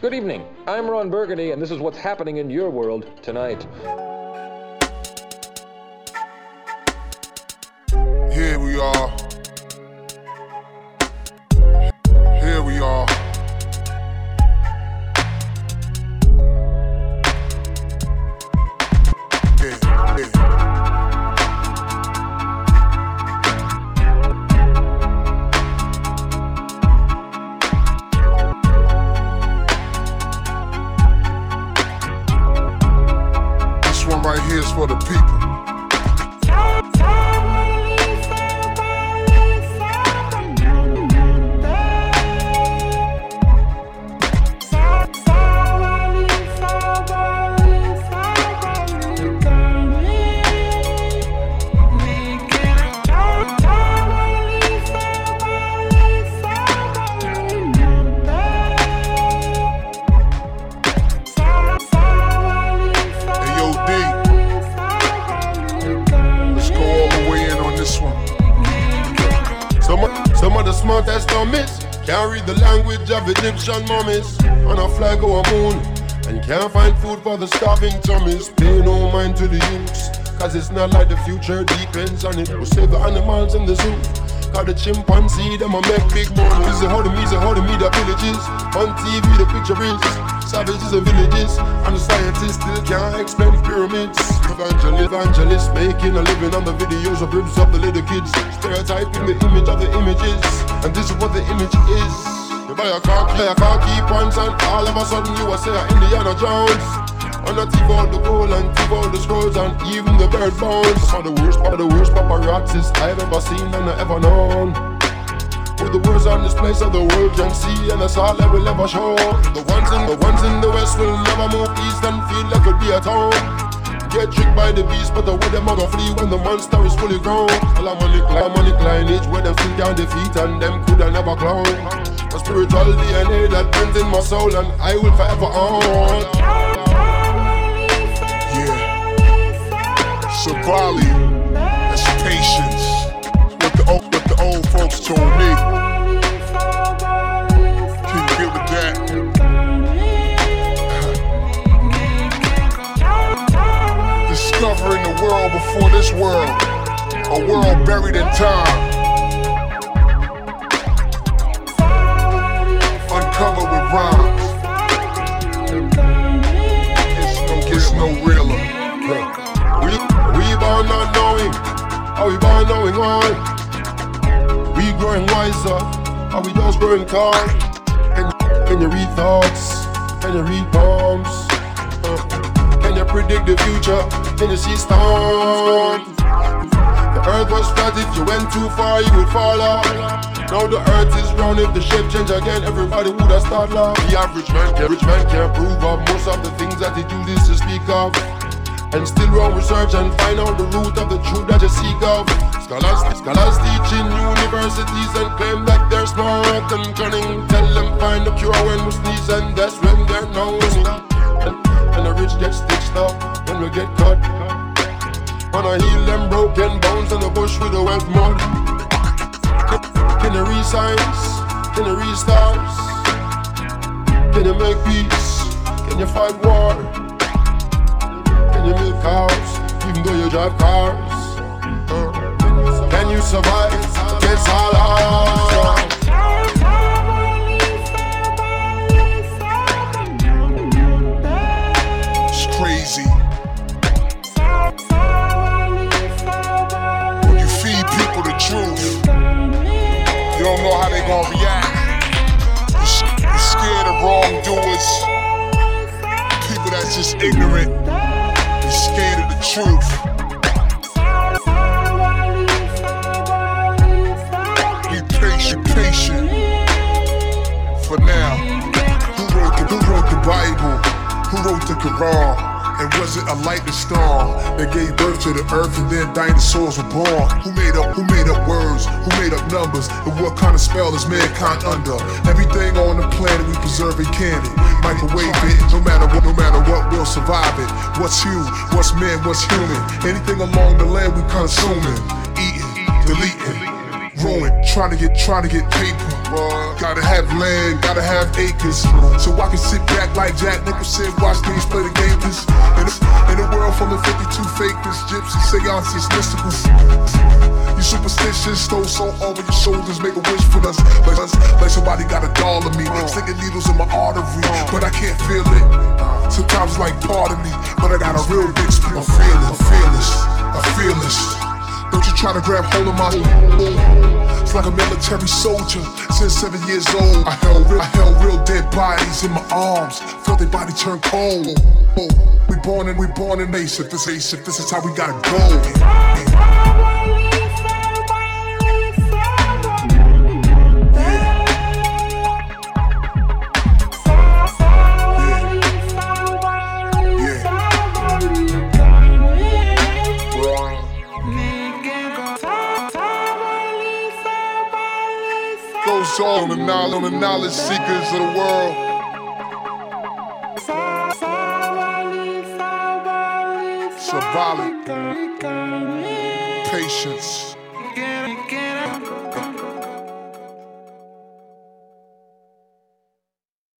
Good evening. I'm Ron Burgundy, and this is what's happening in your world tonight. The people. The smartest dummies can't read the language of Egyptian mummies. On a flag or a moon, and can't find food for the starving tummies. Pay no mind to the youths, cause it's not like the future depends on it. We'll save the animals in the zoo. Cause the chimpanzee, them a make big money. Easy how the easy how the media villages. On TV, the picture is savages and villages. And the scientists still can't explain pyramids. Evangelist, evangelists making a living on the videos of ribs of the little kids. Stereotyping the image of the images. And this is what the image is. You buy a car, buy a car, keep once, and all of a sudden you are say Indiana Jones. And I thief all the gold and thief all the scrolls and even the bird bones. For the worst, for the worst paparazzis I've ever seen and I ever known. With the words on display so the world can see and that's all I will ever show. The ones in the ones in the west will never move east and feel like it'll be at home. Get tricked by the beast, but the way them a go flee when the monster is fully grown. All I'm on the climb on the lineage where them still down defeat and them coulda never clown. A spiritual DNA that burns in my soul and I will forever own. Savali, that's patience. What the old, what the old folks told me. Can you give it that? Discovering the world before this world. A world buried in time. Are we born knowing why? We growing wiser. Are we just growing calm? Can, can you read thoughts? Can you read poems? Uh, can you predict the future? Can you see storms? The earth was flat, if you went too far, you would fall off. Now the earth is round, if the shape change again, everybody would have started laugh. The average man, can, rich man can't prove of most of the things that he do this to speak of. And still run research and find out the root of the truth that you seek of. Scholars, scholars teach in universities and claim that they're smart and cunning. Tell them find the cure when we sneeze and that's when they're known. And, and the rich get stitched up when we get cut. Wanna heal them broken bones in the bush with the wet mud. Can, you science? Can you read stars? Can you make peace? Can you fight war? Can you milk cows even though you drive cars? Can you survive against all odds? It's crazy. You feed people the truth, you don't know how they gonna react. You're scared of wrongdoers, people that's just ignorant. You're scared of the truth. Be patient, patient. For now, who wrote the, who wrote the Bible? Who wrote the Quran? And was it a lightning storm that gave birth to the earth and then dinosaurs were born? Who made up who made up words? Who made up numbers? And what kind of spell is mankind under? Everything on the planet we preserve and can it. Microwave it, no matter what, no matter what, we'll survive it. What's you? What's man? What's human? Anything along the land we consuming, eating, deleting trying to get, trying to get paper. Gotta have land, gotta have acres, so I can sit back Like Jack Nicholson, watch these play the game. Cause in a, in a world full of 52 fakers, gypsy seances, mystical. You superstitious, throw salt over your shoulders, make a wish for us. Like, us, like somebody got a doll of me, sticking needles in my artery, but I can't feel it. Sometimes like part of me, but I got a real split. I'm feeling, I'm fearless, I'm fearless. Don't you try to grab hold of my It's like a military soldier since seven years old. I held real, I held real dead bodies in my arms. Felt their body turn cold. We born and we born in ace. If this ace, if this is how we gotta go. It's all on the knowledge, the knowledge seekers of the world. Survival, patience.